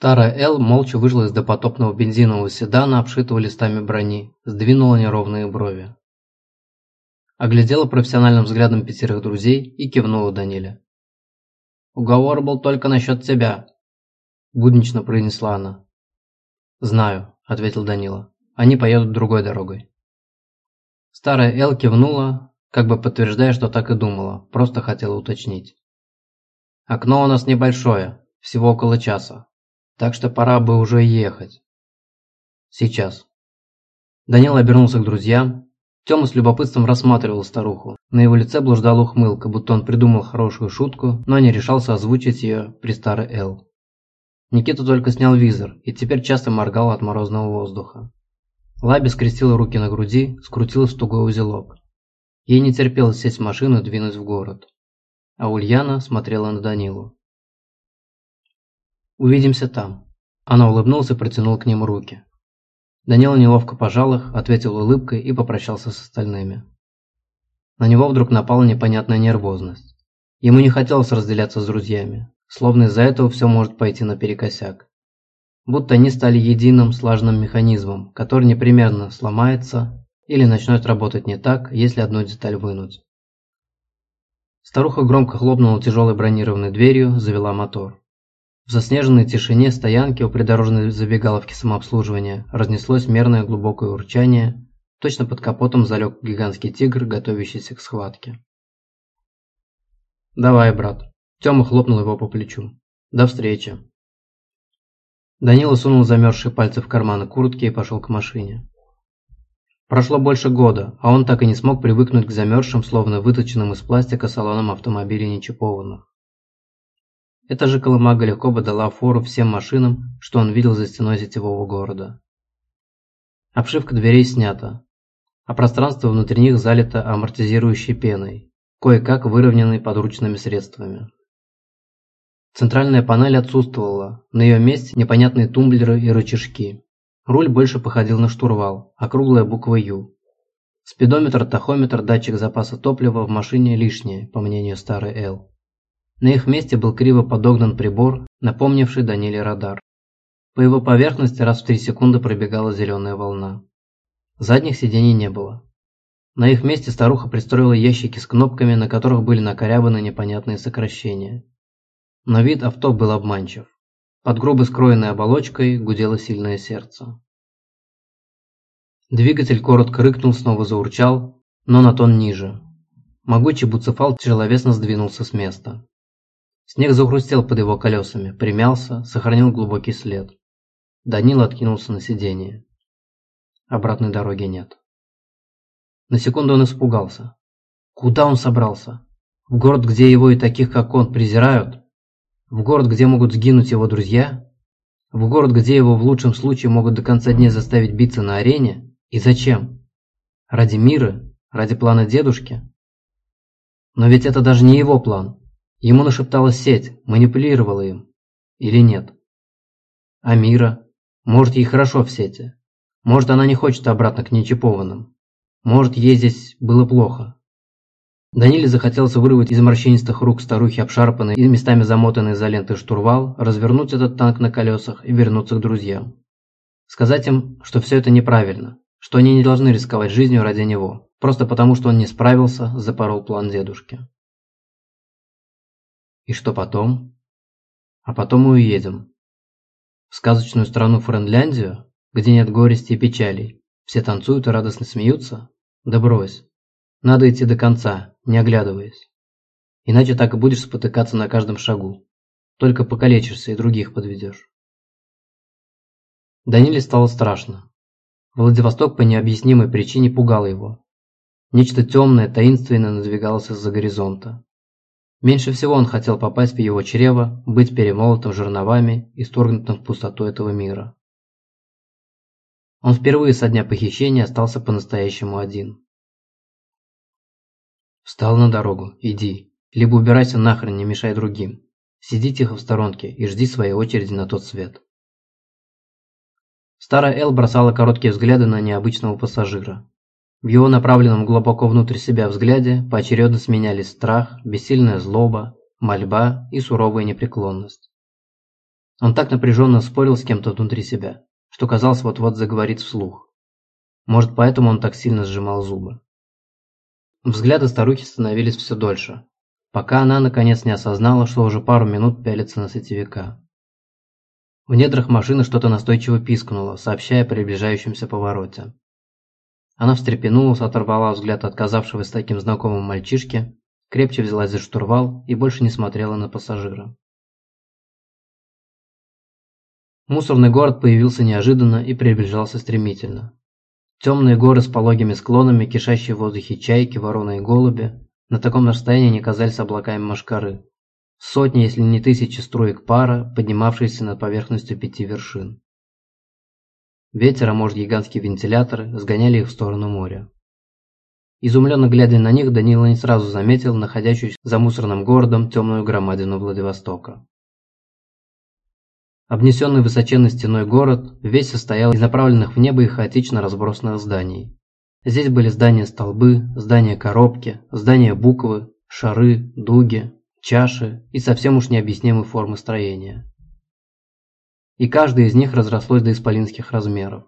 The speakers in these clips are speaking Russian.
Старая Эл молча вышла из допотопного бензинового седана, обшитого листами брони, сдвинула неровные брови. Оглядела профессиональным взглядом пятерых друзей и кивнула Даниле. «Уговор был только насчет тебя», – буднично произнесла она. «Знаю», – ответил Данила. «Они поедут другой дорогой». Старая Эл кивнула, как бы подтверждая, что так и думала, просто хотела уточнить. «Окно у нас небольшое, всего около часа, так что пора бы уже ехать. Сейчас. Данил обернулся к друзьям. Тёма с любопытством рассматривал старуху. На его лице блуждала ухмылка, будто он придумал хорошую шутку, но не решался озвучить ее при старой Эл. Никита только снял визор и теперь часто моргал от морозного воздуха. Лаби скрестила руки на груди, скрутилась в тугой узелок. Ей не терпелось сесть в машину и двинуть в город. А Ульяна смотрела на Данилу. Увидимся там». Она улыбнулась и протянула к нему руки. Данила неловко пожал их, ответил улыбкой и попрощался с остальными. На него вдруг напала непонятная нервозность. Ему не хотелось разделяться с друзьями, словно из-за этого все может пойти наперекосяк. Будто они стали единым слаженным механизмом, который непременно сломается или начнет работать не так, если одну деталь вынуть. Старуха громко хлопнула тяжелой бронированной дверью, завела мотор. В заснеженной тишине стоянки у придорожной забегаловки самообслуживания разнеслось мерное глубокое урчание, точно под капотом залег гигантский тигр, готовящийся к схватке. «Давай, брат», – Тёма хлопнул его по плечу. «До встречи». Данила сунул замерзшие пальцы в карманы куртки и пошел к машине. Прошло больше года, а он так и не смог привыкнуть к замерзшим, словно выточенным из пластика салонам автомобилей нечипованных. Эта же колымага легко бы дала фору всем машинам, что он видел за стеной сетевого города. Обшивка дверей снята, а пространство внутри них залито амортизирующей пеной, кое-как выровненной подручными средствами. Центральная панель отсутствовала, на ее месте непонятные тумблеры и рычажки. Руль больше походил на штурвал, округлая буква «Ю». Спидометр, тахометр, датчик запаса топлива в машине лишние, по мнению старой Эл. На их месте был криво подогнан прибор, напомнивший Даниле радар. По его поверхности раз в три секунды пробегала зеленая волна. Задних сидений не было. На их месте старуха пристроила ящики с кнопками, на которых были накорябаны непонятные сокращения. Но вид авто был обманчив. Под грубо скроенной оболочкой гудело сильное сердце. Двигатель коротко рыкнул, снова заурчал, но на тон ниже. Могучий буцефал тяжеловесно сдвинулся с места. Снег захрустел под его колесами, примялся, сохранил глубокий след. Данил откинулся на сиденье. Обратной дороги нет. На секунду он испугался. Куда он собрался? В город, где его и таких, как он, презирают? В город, где могут сгинуть его друзья? В город, где его в лучшем случае могут до конца дней заставить биться на арене? И зачем? Ради мира? Ради плана дедушки? Но ведь это даже не его план. Ему нашептала сеть, манипулировала им. Или нет? А Мира? Может, ей хорошо в сети. Может, она не хочет обратно к нечипованным. Может, ей здесь было плохо. Даниле захотелось вырвать из морщинистых рук старухи обшарпанный и местами замотанный изолентой штурвал, развернуть этот танк на колесах и вернуться к друзьям. Сказать им, что все это неправильно, что они не должны рисковать жизнью ради него, просто потому что он не справился, запорол план дедушки. И что потом? А потом мы уедем. В сказочную страну Френляндию, где нет горести и печалей. Все танцуют и радостно смеются? Да брось. Надо идти до конца, не оглядываясь. Иначе так и будешь спотыкаться на каждом шагу. Только покалечишься и других подведешь. Даниле стало страшно. Владивосток по необъяснимой причине пугал его. Нечто темное, таинственное надвигалось из-за горизонта. Меньше всего он хотел попасть в его чрево, быть перемолотым жерновами и сторгнутым в пустоту этого мира. Он впервые со дня похищения остался по-настоящему один. Встал на дорогу, иди. Либо убирайся нахрен, не мешай другим. Сиди тихо в сторонке и жди своей очереди на тот свет. Старая Эл бросала короткие взгляды на необычного пассажира. В его направленном глубоко внутрь себя взгляде поочередно сменялись страх, бессильная злоба, мольба и суровая непреклонность. Он так напряженно спорил с кем-то внутри себя, что казалось вот-вот заговорит вслух. Может, поэтому он так сильно сжимал зубы. Взгляды старухи становились все дольше, пока она наконец не осознала, что уже пару минут пялится на сетевика. В недрах машины что-то настойчиво пискнуло, сообщая о приближающемся повороте. Она встрепенулась, оторвала взгляд от казавшегося таким знакомым мальчишки, крепче взялась за штурвал и больше не смотрела на пассажира. Мусорный город появился неожиданно и приближался стремительно. Темные горы с пологими склонами, кишащие в воздухе чайки, вороны и голуби, на таком расстоянии не казались облаками машкары. Сотни, если не тысячи струек пара, поднимавшиеся над поверхностью пяти вершин. Ветер, а может гигантские вентиляторы, сгоняли их в сторону моря. Изумленно глядя на них, Данила не сразу заметил находящуюся за мусорным городом темную громадину Владивостока. Обнесенный высоченной стеной город весь состоял из направленных в небо и хаотично разбросанных зданий. Здесь были здания-столбы, здания-коробки, здания-буквы, шары, дуги, чаши и совсем уж необъяснимой формы строения. И каждая из них разрослось до исполинских размеров.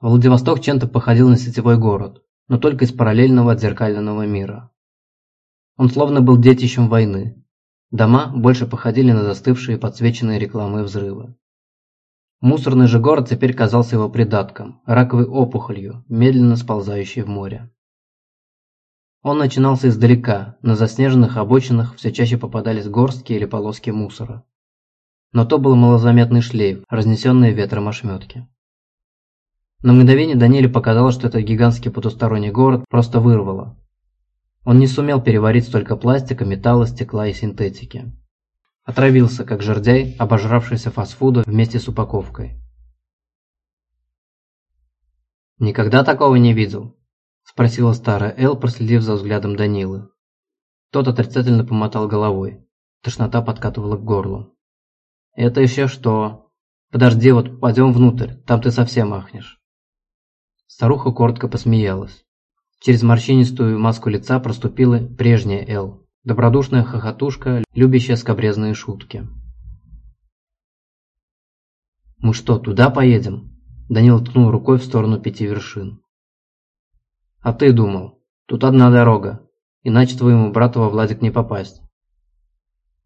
Владивосток чем-то походил на сетевой город, но только из параллельного отзеркального мира. Он словно был детищем войны. Дома больше походили на застывшие подсвеченные рекламой взрывы. Мусорный же город теперь казался его придатком, раковой опухолью, медленно сползающей в море. Он начинался издалека, на заснеженных обочинах все чаще попадались горстки или полоски мусора. Но то был малозаметный шлейф, разнесенные ветром ошметки. На мгновение Даниле показалось, что этот гигантский потусторонний город просто вырвало. Он не сумел переварить столько пластика, металла, стекла и синтетики. Отравился, как жердяй, обожравшийся фастфуда вместе с упаковкой. «Никогда такого не видел?» – спросила старая Эл, проследив за взглядом Данилы. Тот отрицательно помотал головой. Тошнота подкатывала к горлу. «Это еще что? Подожди, вот пойдем внутрь, там ты совсем ахнешь». Старуха коротко посмеялась. Через морщинистую маску лица проступила прежняя Эл, добродушная хохотушка, любящая скобрезные шутки. «Мы что, туда поедем?» Данил ткнул рукой в сторону пяти вершин. А ты думал, тут одна дорога, иначе твоему брату во Владик не попасть.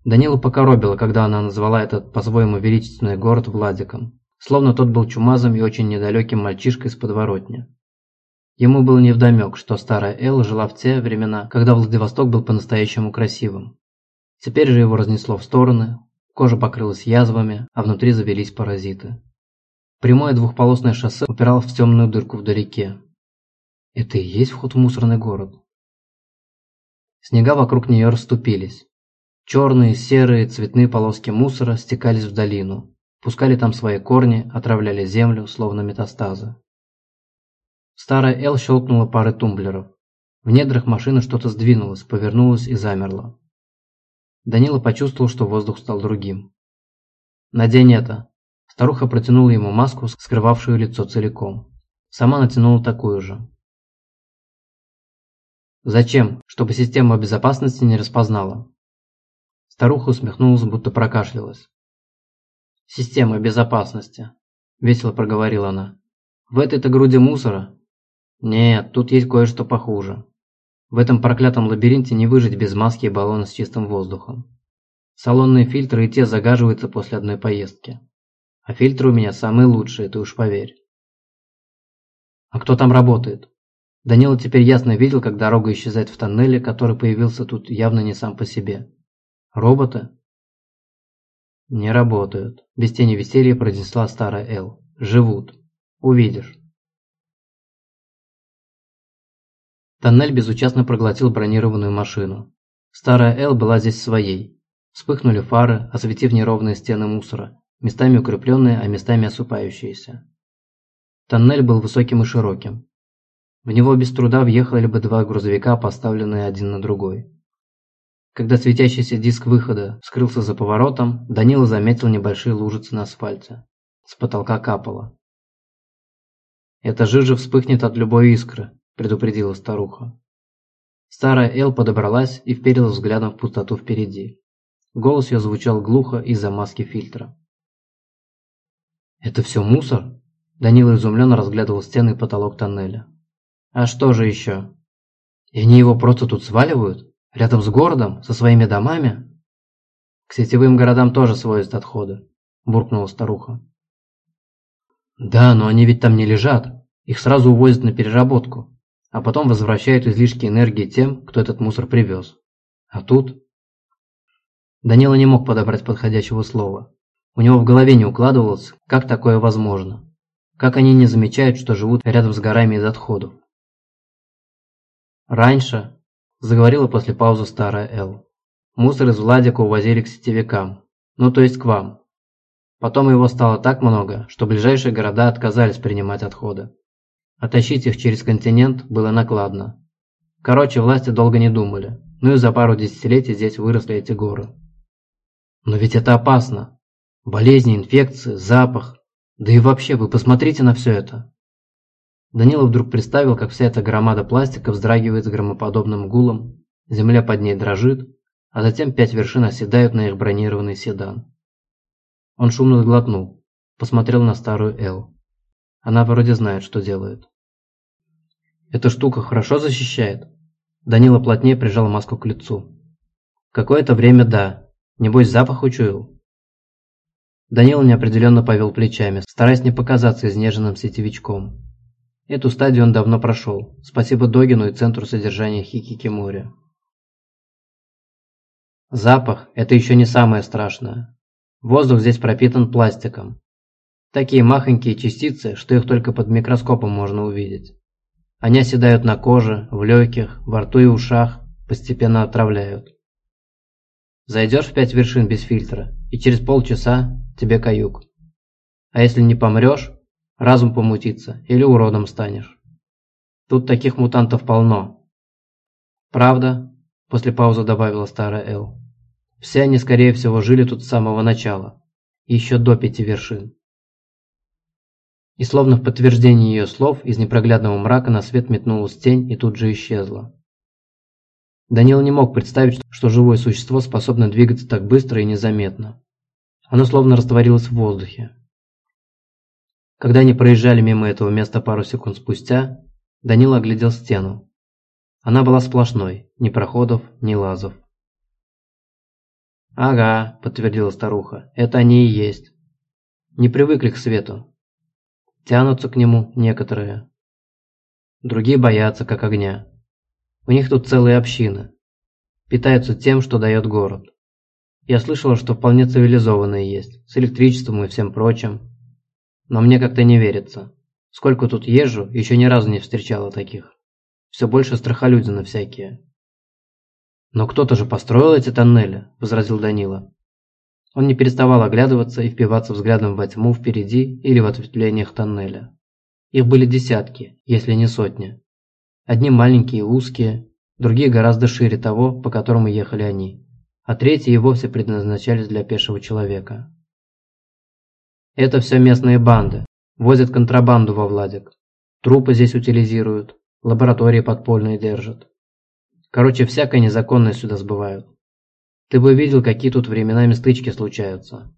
Данилу покоробило, когда она назвала этот по-своему величественный город Владиком, словно тот был чумазом и очень недалеким мальчишкой из подворотни. Ему было невдомек, что старая Элла жила в те времена, когда Владивосток был по-настоящему красивым. Теперь же его разнесло в стороны, кожа покрылась язвами, а внутри завелись паразиты. Прямое двухполосное шоссе упиралось в темную дырку вдалеке, это и есть вход в мусорный город. Снега вокруг нее расступились. Черные, серые, цветные полоски мусора стекались в долину, пускали там свои корни, отравляли землю, словно метастазы. Старая Эл щелкнула пары тумблеров. В недрах машины что-то сдвинулось, повернулось и замерло. Данила почувствовал, что воздух стал другим. «Надень это!» Старуха протянула ему маску, скрывавшую лицо целиком. Сама натянула такую же. Зачем? Чтобы система безопасности не распознала. Старуха усмехнулась, будто прокашлялась. «Система безопасности», – весело проговорила она. «В этой-то груди мусора?» «Нет, тут есть кое-что похуже. В этом проклятом лабиринте не выжить без маски и баллона с чистым воздухом. Салонные фильтры и те загаживаются после одной поездки. А фильтры у меня самые лучшие, ты уж поверь». «А кто там работает?» Данила теперь ясно видел, как дорога исчезает в тоннеле, который появился тут явно не сам по себе. Роботы? Не работают. Без тени веселья произнесла старая Эл. Живут. Увидишь. Тоннель безучастно проглотил бронированную машину. Старая Эл была здесь своей. Вспыхнули фары, осветив неровные стены мусора, местами укрепленные, а местами осыпающиеся. Тоннель был высоким и широким. В него без труда въехали бы два грузовика, поставленные один на другой. Когда светящийся диск выхода скрылся за поворотом, Данила заметил небольшие лужицы на асфальте. С потолка капало. «Эта жижа вспыхнет от любой искры», – предупредила старуха. Старая Эл подобралась и вперила взглядом в пустоту впереди. Голос ее звучал глухо из-за маски фильтра. Это все мусор? Данила изумленно разглядывал стены и потолок тоннеля. А что же еще? И они его просто тут сваливают? Рядом с городом? Со своими домами? К сетевым городам тоже свозят отходы, буркнула старуха. Да, но они ведь там не лежат. Их сразу увозят на переработку, а потом возвращают излишки энергии тем, кто этот мусор привез. А тут... Данила не мог подобрать подходящего слова. У него в голове не укладывалось, как такое возможно. Как они не замечают, что живут рядом с горами из отходов. Раньше, заговорила после паузы старая Эл, мусор из Владика увозили к сетевикам, ну то есть к вам. Потом его стало так много, что ближайшие города отказались принимать отходы. А тащить их через континент было накладно. Короче, власти долго не думали, ну и за пару десятилетий здесь выросли эти горы. Но ведь это опасно. Болезни, инфекции, запах. Да и вообще, вы посмотрите на все это. Данила вдруг представил, как вся эта громада пластика вздрагивает с громоподобным гулом, земля под ней дрожит, а затем пять вершин оседают на их бронированный седан. Он шумно сглотнул, посмотрел на старую Эл. Она вроде знает, что делает. «Эта штука хорошо защищает?» Данила плотнее прижал маску к лицу. «Какое-то время да. Небось, запах учуял?» Данила неопределенно повел плечами, стараясь не показаться изнеженным сетевичком. Эту стадию он давно прошел. Спасибо Догину и Центру содержания Хикикимори. Запах – это еще не самое страшное. Воздух здесь пропитан пластиком. Такие махонькие частицы, что их только под микроскопом можно увидеть. Они оседают на коже, в легких, во рту и ушах, постепенно отравляют. Зайдешь в пять вершин без фильтра, и через полчаса тебе каюк. А если не помрешь, разум помутится или уродом станешь. Тут таких мутантов полно. Правда, после паузы добавила старая Эл. Все они, скорее всего, жили тут с самого начала, еще до пяти вершин. И словно в подтверждение ее слов, из непроглядного мрака на свет метнулась тень и тут же исчезла. Данил не мог представить, что живое существо способно двигаться так быстро и незаметно. Оно словно растворилось в воздухе. Когда они проезжали мимо этого места пару секунд спустя, Данил оглядел стену. Она была сплошной, ни проходов, ни лазов. «Ага», – подтвердила старуха, – «это они и есть. Не привыкли к свету. Тянутся к нему некоторые. Другие боятся, как огня. У них тут целые общины. Питаются тем, что дает город. Я слышала, что вполне цивилизованные есть, с электричеством и всем прочим. Но мне как-то не верится. Сколько тут езжу, еще ни разу не встречала таких. Все больше страхолюдины всякие. «Но кто-то же построил эти тоннели», – возразил Данила. Он не переставал оглядываться и впиваться взглядом во тьму впереди или в ответвлениях тоннеля. Их были десятки, если не сотни. Одни маленькие и узкие, другие гораздо шире того, по которому ехали они, а третьи и вовсе предназначались для пешего человека. Это все местные банды, возят контрабанду во Владик. Трупы здесь утилизируют, лаборатории подпольные держат. Короче, всякое незаконное сюда сбывают. Ты бы видел, какие тут временами стычки случаются.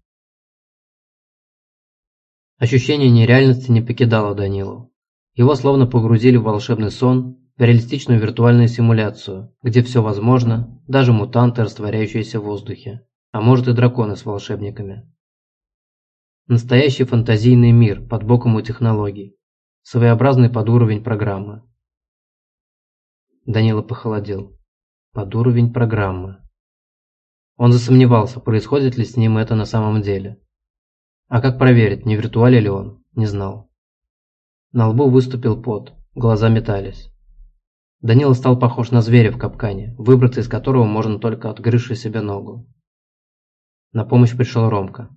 Ощущение нереальности не покидало Данилу. Его словно погрузили в волшебный сон, в реалистичную виртуальную симуляцию, где все возможно, даже мутанты, растворяющиеся в воздухе, а может и драконы с волшебниками. Настоящий фантазийный мир под боком у технологий, своеобразный под уровень программы. Данила похолодел. Под уровень программы. Он засомневался, происходит ли с ним это на самом деле. А как проверить, не виртуале ли он, не знал. На лбу выступил пот, глаза метались. Данила стал похож на зверя в капкане, выбраться из которого можно только отгрызши себе ногу. На помощь пришел Ромка.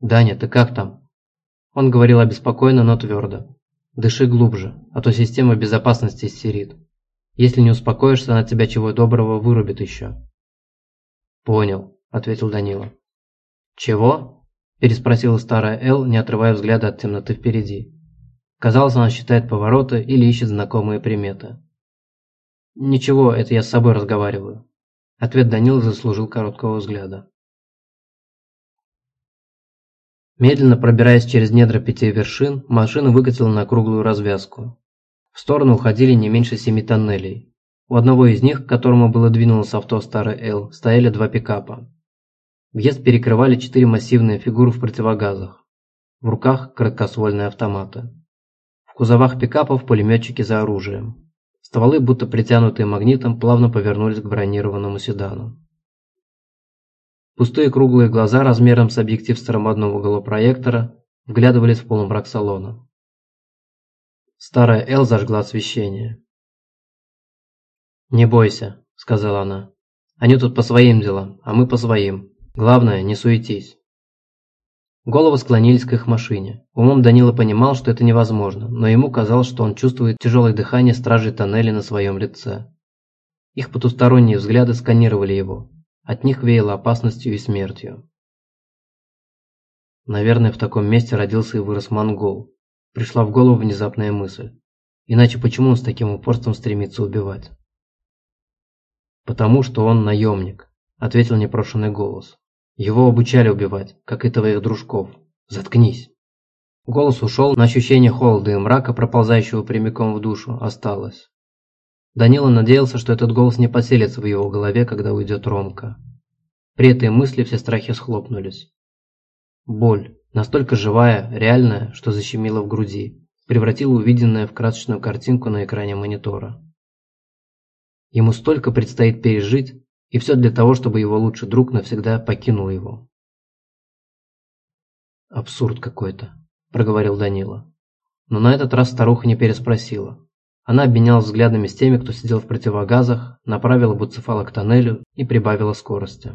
«Даня, ты как там?» Он говорил обеспокоенно, но твердо. «Дыши глубже, а то система безопасности истерит. Если не успокоишься, она тебя чего доброго вырубит еще». «Понял», — ответил Данила. «Чего?» – переспросила старая Эл, не отрывая взгляда от темноты впереди. Казалось, она считает повороты или ищет знакомые приметы. «Ничего, это я с собой разговариваю». Ответ Данила заслужил короткого взгляда. Медленно пробираясь через недра пяти вершин, машина выкатила на круглую развязку. В сторону уходили не меньше семи тоннелей. У одного из них, к которому было двинулось авто старый Л, стояли два пикапа. Въезд перекрывали четыре массивные фигуры в противогазах. В руках краткосвольные автоматы. В кузовах пикапов пулеметчики за оружием. Стволы, будто притянутые магнитом, плавно повернулись к бронированному седану. Пустые круглые глаза размером с объектив старомодного голопроектора вглядывались в полумрак салона. Старая Эл зажгла освещение. «Не бойся», — сказала она. «Они тут по своим делам, а мы по своим. Главное, не суетись». Головы склонились к их машине. Умом Данила понимал, что это невозможно, но ему казалось, что он чувствует тяжелое дыхание стражей тоннеля на своем лице. Их потусторонние взгляды сканировали его. От них веяло опасностью и смертью. Наверное, в таком месте родился и вырос монгол. Пришла в голову внезапная мысль. Иначе почему он с таким упорством стремится убивать? «Потому что он наемник», — ответил непрошенный голос. «Его обучали убивать, как и твоих дружков. Заткнись». Голос ушел, но ощущение холода и мрака, проползающего прямиком в душу, осталось. Данила надеялся, что этот голос не поселится в его голове, когда уйдет Ромка. При этой мысли все страхи схлопнулись. Боль, настолько живая, реальная, что защемила в груди, превратила увиденное в красочную картинку на экране монитора. Ему столько предстоит пережить, и все для того, чтобы его лучший друг навсегда покинул его. «Абсурд какой-то», – проговорил Данила. Но на этот раз старуха не переспросила. Она обменялась взглядами с теми, кто сидел в противогазах, направила буцефала к тоннелю и прибавила скорости.